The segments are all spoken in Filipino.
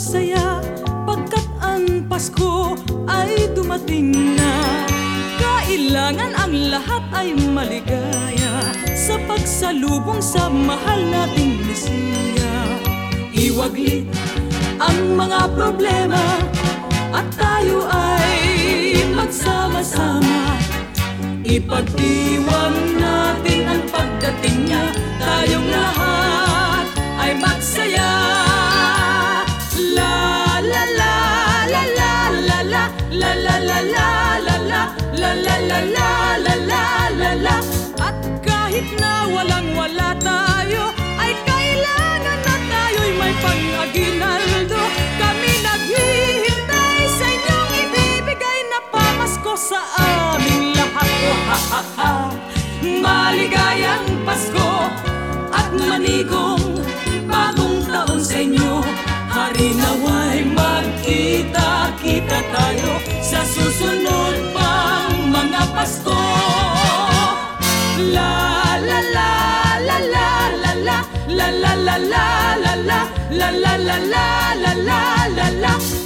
saya Pagkat ang Pasko ay dumating na. Kailangan ang lahat ay maligaya Sa pagsalubong sa mahal nating Mesiya Iwaglit ang mga problema At tayo ay magsama-sama. Ipagdiwang na sa inyong ibibigay na pamasko sa aming lahat Oh ha ha ha Maligayang Pasko at manigong bagong taon sa inyo Hari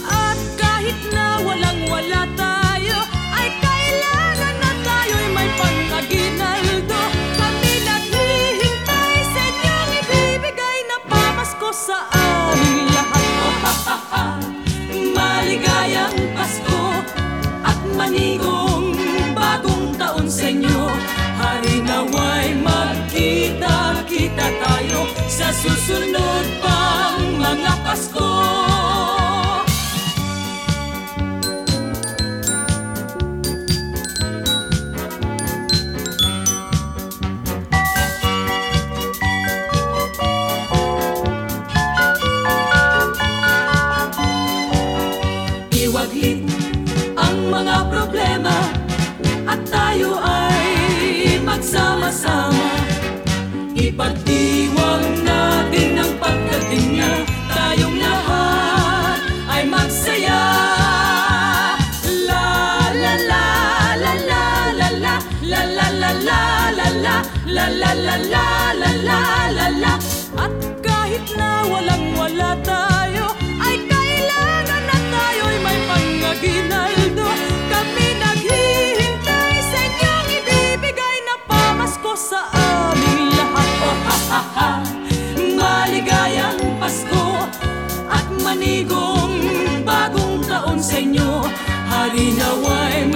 At kahit na walang wala tayo ay kailangan na tayo'y may pang-aginaldo Kami naghihintay sa inyong ibibigay na pamasko sa aming lahat Oh ha ha ha Maligayang Pasko at manigong susunod pang mga Pasko. Iwaglit ang mga problema At tayo ay magsama-sama. Ipagdiwang la la La la la la la la la. At kahit na walang wala tayo Ay kailangan na tayo'y may pangaginaldo. Kami naghihintay sa inyong ibibigay na pamasko sa aming lahat. Oh ha ha ha Maligayang Pasko at manigong bagong taon sa inyo. Hari naway